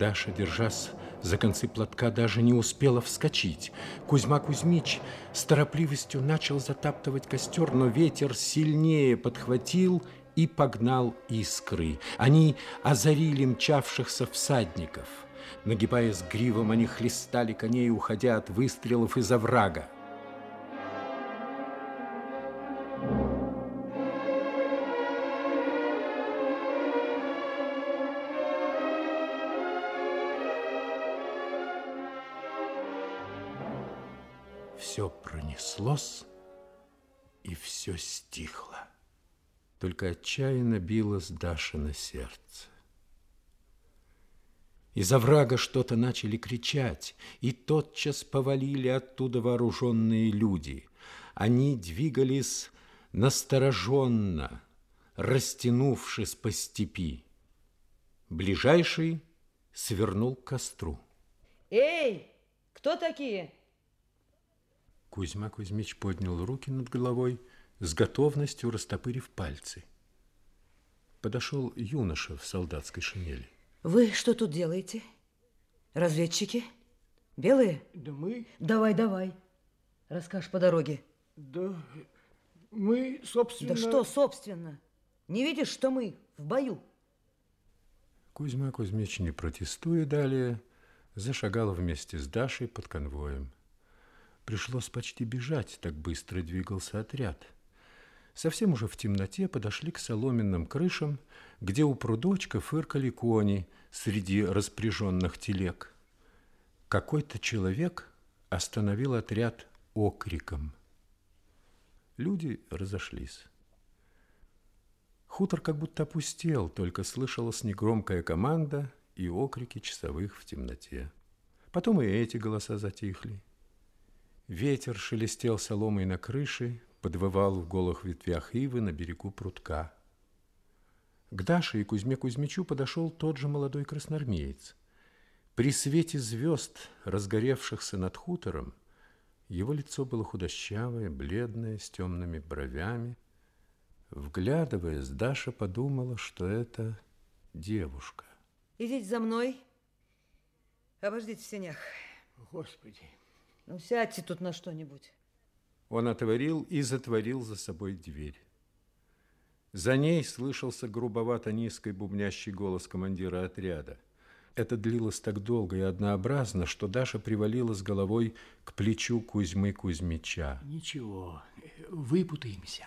Даша, держась за концы платка, даже не успела вскочить. Кузьма Кузьмич с торопливостью начал затаптывать костер, но ветер сильнее подхватил и погнал искры. Они озарили мчавшихся всадников. Нагибаясь гривом, они хлестали коней, уходя от выстрелов из оврага. Все пронеслось, и все стихло. Только отчаянно билось Даша на сердце. Из оврага что-то начали кричать, и тотчас повалили оттуда вооруженные люди. Они двигались настороженно, растянувшись по степи. Ближайший свернул к костру. Эй, кто такие? Кузьма Кузьмич поднял руки над головой, с готовностью растопырив пальцы. Подошел юноша в солдатской шинели. Вы что тут делаете? Разведчики? Белые? Да мы... Давай, давай. Расскажешь по дороге. Да мы, собственно... Да что, собственно? Не видишь, что мы в бою? Кузьма Кузьмич, не протестуя далее, зашагал вместе с Дашей под конвоем. Пришлось почти бежать, так быстро двигался отряд. Совсем уже в темноте подошли к соломенным крышам, где у прудочка фыркали кони среди распряженных телег. Какой-то человек остановил отряд окриком. Люди разошлись. Хутор как будто опустел, только слышалась негромкая команда и окрики часовых в темноте. Потом и эти голоса затихли. Ветер шелестел соломой на крыше, подвывал в голых ветвях ивы на берегу прутка. К Даше и Кузьме Кузьмичу подошел тот же молодой красноармеец. При свете звезд, разгоревшихся над хутором, его лицо было худощавое, бледное, с темными бровями. Вглядываясь, Даша подумала, что это девушка. Идите за мной. Обождите в сенях. Господи. Ну, сядьте тут на что-нибудь. Он отворил и затворил за собой дверь. За ней слышался грубовато низкий бубнящий голос командира отряда. Это длилось так долго и однообразно, что Даша привалила с головой к плечу Кузьмы Кузьмича. Ничего, выпутаемся.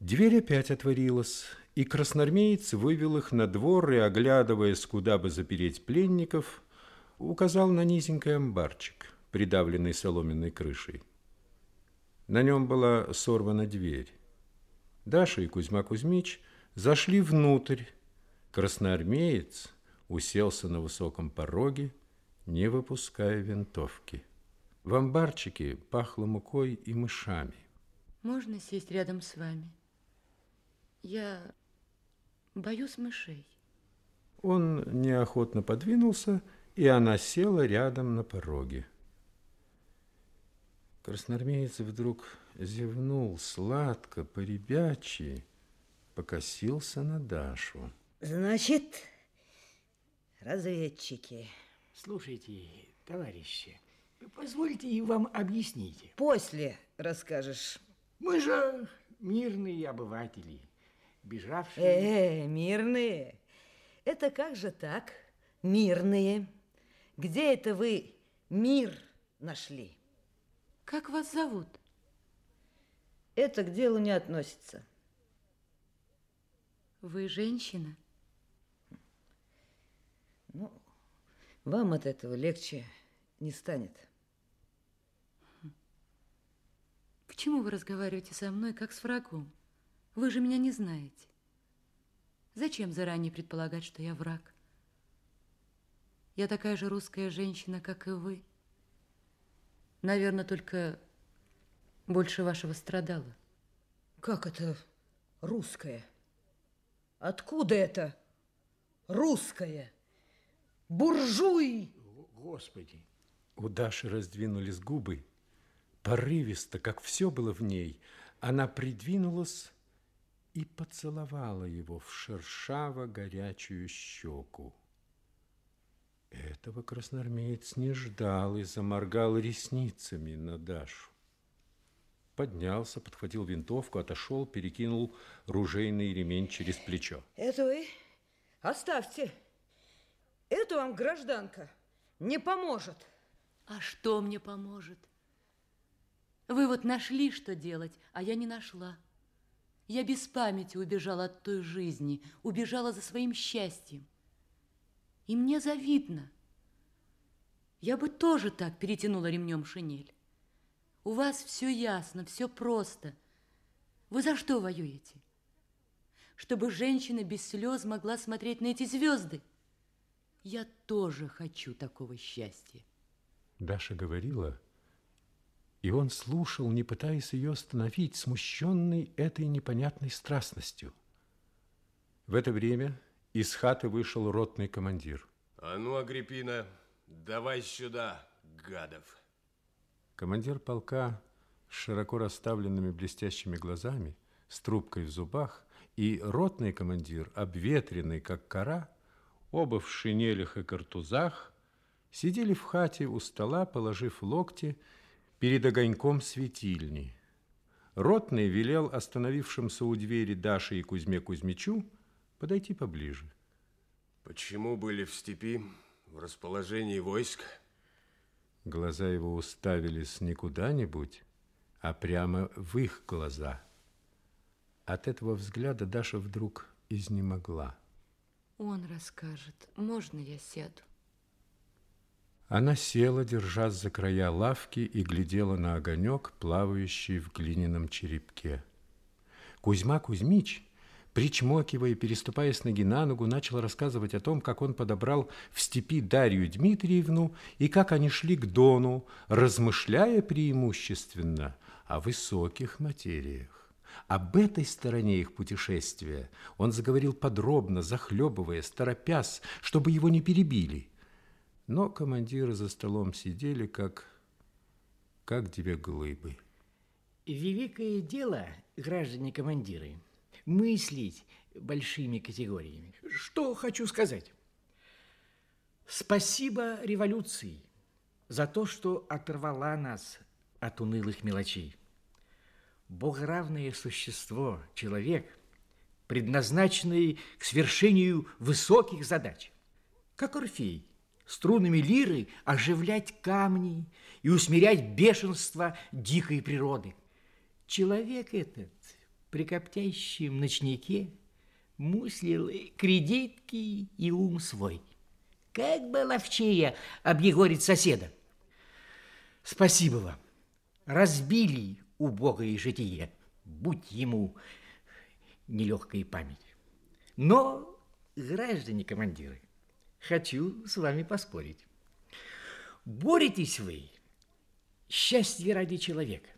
Дверь опять отворилась, и красноармеец вывел их на двор и, оглядываясь, куда бы запереть пленников, указал на низенький амбарчик – придавленный соломенной крышей. На нем была сорвана дверь. Даша и Кузьма Кузьмич зашли внутрь. Красноармеец уселся на высоком пороге, не выпуская винтовки. В амбарчике пахло мукой и мышами. Можно сесть рядом с вами? Я боюсь мышей. Он неохотно подвинулся, и она села рядом на пороге. Красноармеец вдруг зевнул сладко, по-ребячьи, покосился на Дашу. Значит, разведчики. Слушайте, товарищи, позвольте и вам объяснить. После расскажешь. Мы же мирные обыватели, бежавшие... Э, -э мирные? Это как же так, мирные? Где это вы мир нашли? Как вас зовут? Это к делу не относится. Вы женщина? Ну, вам от этого легче не станет. Почему вы разговариваете со мной, как с врагом? Вы же меня не знаете. Зачем заранее предполагать, что я враг? Я такая же русская женщина, как и вы. Наверное, только больше вашего страдала. Как это русское? Откуда это русское? Буржуй! Господи! У Даши раздвинулись губы. Порывисто, как все было в ней, она придвинулась и поцеловала его в шершаво горячую щеку. Этого красноармеец не ждал и заморгал ресницами на Дашу. Поднялся, подхватил винтовку, отошел, перекинул ружейный ремень через плечо. Это вы оставьте. Это вам гражданка не поможет. А что мне поможет? Вы вот нашли, что делать, а я не нашла. Я без памяти убежала от той жизни, убежала за своим счастьем. И мне завидно. Я бы тоже так перетянула ремнем шинель. У вас все ясно, все просто. Вы за что воюете? Чтобы женщина без слез могла смотреть на эти звезды. Я тоже хочу такого счастья. Даша говорила, и он слушал, не пытаясь ее остановить, смущенный этой непонятной страстностью. В это время из хаты вышел ротный командир. А ну, Агриппина, давай сюда, гадов. Командир полка с широко расставленными блестящими глазами, с трубкой в зубах, и ротный командир, обветренный, как кора, оба в шинелях и картузах, сидели в хате у стола, положив локти перед огоньком светильни. Ротный велел остановившимся у двери Даше и Кузьме Кузьмичу подойти поближе. Почему были в степи в расположении войск? Глаза его уставились не куда-нибудь, а прямо в их глаза. От этого взгляда Даша вдруг изнемогла. Он расскажет. Можно я сяду? Она села, держась за края лавки, и глядела на огонек, плавающий в глиняном черепке. Кузьма Кузьмич, причмокивая переступая с ноги на ногу, начал рассказывать о том, как он подобрал в степи Дарью Дмитриевну и как они шли к Дону, размышляя преимущественно о высоких материях. Об этой стороне их путешествия он заговорил подробно, захлебываясь, торопясь, чтобы его не перебили – но командиры за столом сидели, как, как две глыбы. Великое дело, граждане-командиры, мыслить большими категориями. Что хочу сказать? Спасибо революции за то, что оторвала нас от унылых мелочей. Богоравное существо, человек, предназначенный к свершению высоких задач, как Орфей, струнами лиры оживлять камни и усмирять бешенство дикой природы. Человек этот при коптящем ночнике муслил кредитки и ум свой. Как бы ловчее объегорить соседа. Спасибо вам. Разбили убогое житие. Будь ему нелегкая память. Но, граждане командиры, хочу с вами поспорить. Боретесь вы счастье ради человека.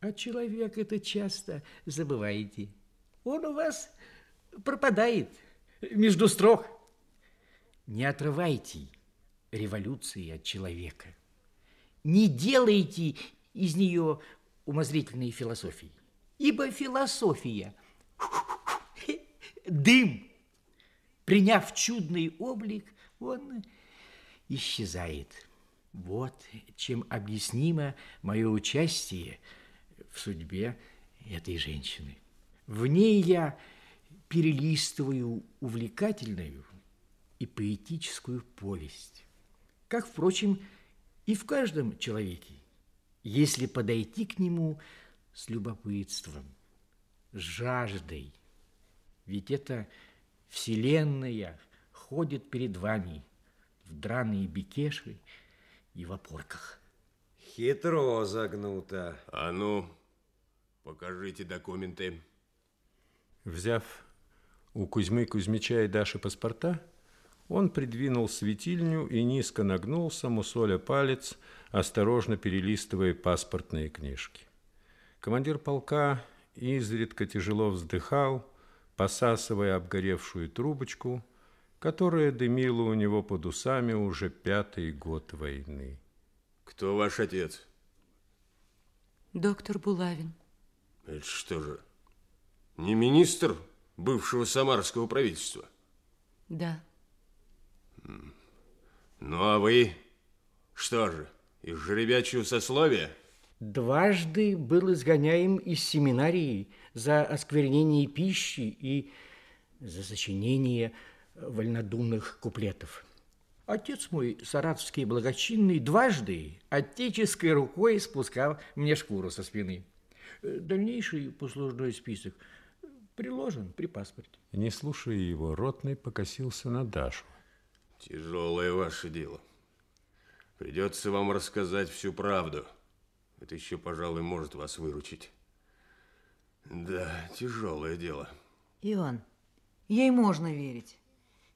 А человек это часто забываете. Он у вас пропадает между строк. Не отрывайте революции от человека. Не делайте из нее умозрительной философии. Ибо философия – дым – Приняв чудный облик, он исчезает. Вот чем объяснимо мое участие в судьбе этой женщины. В ней я перелистываю увлекательную и поэтическую повесть, как, впрочем, и в каждом человеке, если подойти к нему с любопытством, с жаждой. Ведь это – Вселенная ходит перед вами в драные бикеши и в опорках. Хитро загнуто. А ну, покажите документы. Взяв у Кузьмы Кузьмича и Даши паспорта, он придвинул светильню и низко нагнулся, мусоля палец, осторожно перелистывая паспортные книжки. Командир полка изредка тяжело вздыхал, посасывая обгоревшую трубочку, которая дымила у него под усами уже пятый год войны. Кто ваш отец? Доктор Булавин. Это что же, не министр бывшего самарского правительства? Да. Ну, а вы? Что же, из жеребячего сословия? Дважды был изгоняем из семинарии за осквернение пищи и за сочинение вольнодумных куплетов. Отец мой, саратовский благочинный, дважды отеческой рукой спускал мне шкуру со спины. Дальнейший послужной список приложен при паспорте. Не слушая его, Ротный покосился на Дашу. Тяжелое ваше дело. Придется вам рассказать всю правду. Это еще, пожалуй, может вас выручить. Да, тяжелое дело. Иван, ей можно верить.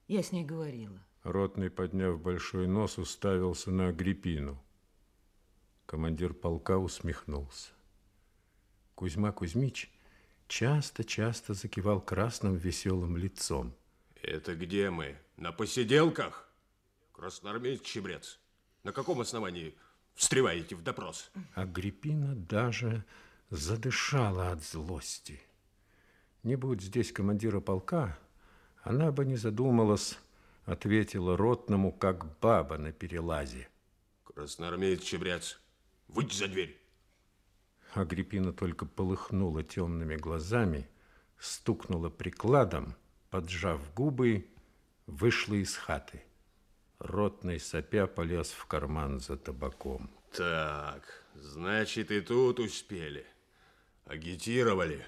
Я с ней говорила. Ротный, подняв большой нос, уставился на Агриппину. Командир полка усмехнулся. Кузьма Кузьмич часто-часто закивал красным веселым лицом. Это где мы? На посиделках? Красноармеец Чебрец. На каком основании встреваете в допрос? Агриппина даже задышала от злости. Не будь здесь командира полка, она бы не задумалась, ответила ротному, как баба на перелазе. Красноармеец Чебрец, выйди за дверь. Агриппина только полыхнула темными глазами, стукнула прикладом, поджав губы, вышла из хаты. Ротный сопя полез в карман за табаком. Так, значит, и тут успели. Агитировали.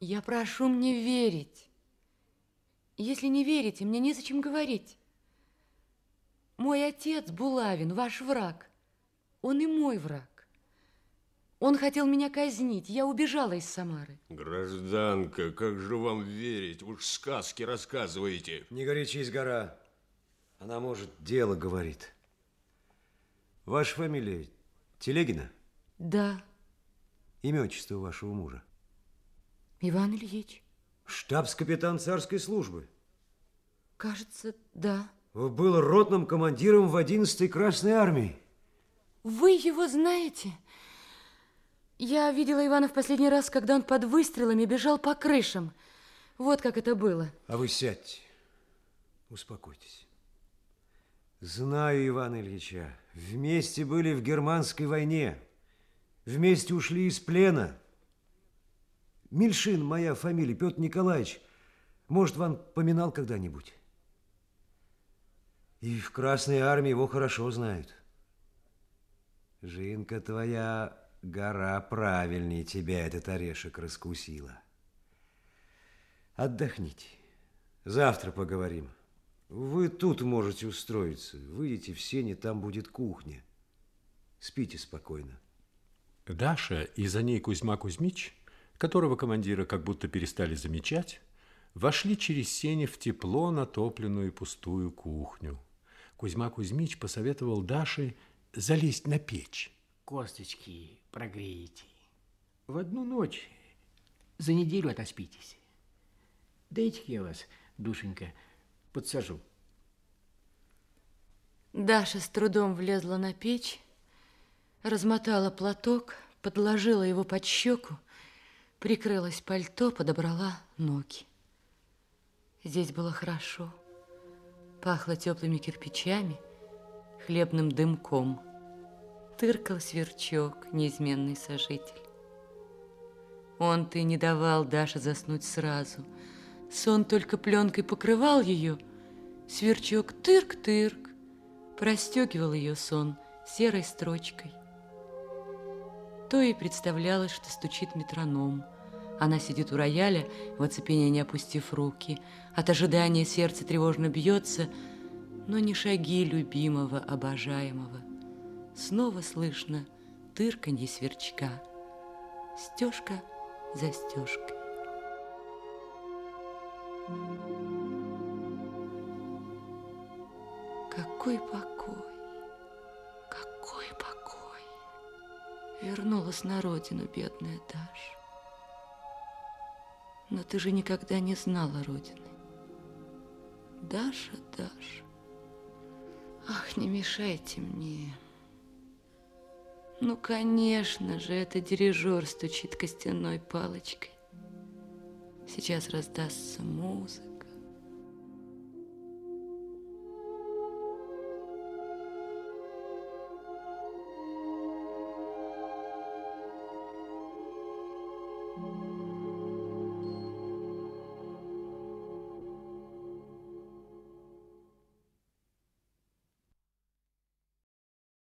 Я прошу мне верить. Если не верите, мне незачем говорить. Мой отец Булавин, ваш враг. Он и мой враг. Он хотел меня казнить. Я убежала из Самары. Гражданка, как же вам верить? Уж сказки рассказываете. Не горячись, гора. Она, может, дело говорит. Ваша фамилия Телегина? Да, Имя, отчество вашего мужа? Иван Ильич. Штабс-капитан царской службы. Кажется, да. Был ротным командиром в 11-й Красной армии. Вы его знаете? Я видела Ивана в последний раз, когда он под выстрелами бежал по крышам. Вот как это было. А вы сядьте, успокойтесь. Знаю Ивана Ильича. Вместе были в германской войне. Вместе ушли из плена. Мильшин, моя фамилия, Петр Николаевич. Может, вам поминал когда-нибудь? И в Красной армии его хорошо знают. Жинка твоя гора правильнее тебя этот орешек раскусила. Отдохните. Завтра поговорим. Вы тут можете устроиться. Выйдите в сене, там будет кухня. Спите спокойно. Даша и за ней Кузьма Кузьмич, которого командира как будто перестали замечать, вошли через сени в тепло натопленную пустую кухню. Кузьма Кузьмич посоветовал Даше залезть на печь. Косточки прогреете. В одну ночь за неделю отоспитесь. Дайте я вас, душенька, подсажу. Даша с трудом влезла на печь, размотала платок, подложила его под щеку, прикрылась пальто, подобрала ноги. Здесь было хорошо. Пахло теплыми кирпичами, хлебным дымком. Тыркал сверчок, неизменный сожитель. Он-то и не давал Даше заснуть сразу. Сон только пленкой покрывал ее. Сверчок тырк-тырк, простегивал ее сон серой строчкой. То и представлялось, что стучит метроном. Она сидит у рояля, в оцепенении опустив руки. От ожидания сердце тревожно бьется, но не шаги любимого, обожаемого. Снова слышно тырканье сверчка. Стежка за стежкой. Какой покой, какой покой. Вернулась на родину бедная Даша. Но ты же никогда не знала родины. Даша, Даша. Ах, не мешайте мне. Ну, конечно же, это дирижер стучит костяной палочкой. Сейчас раздастся музыка.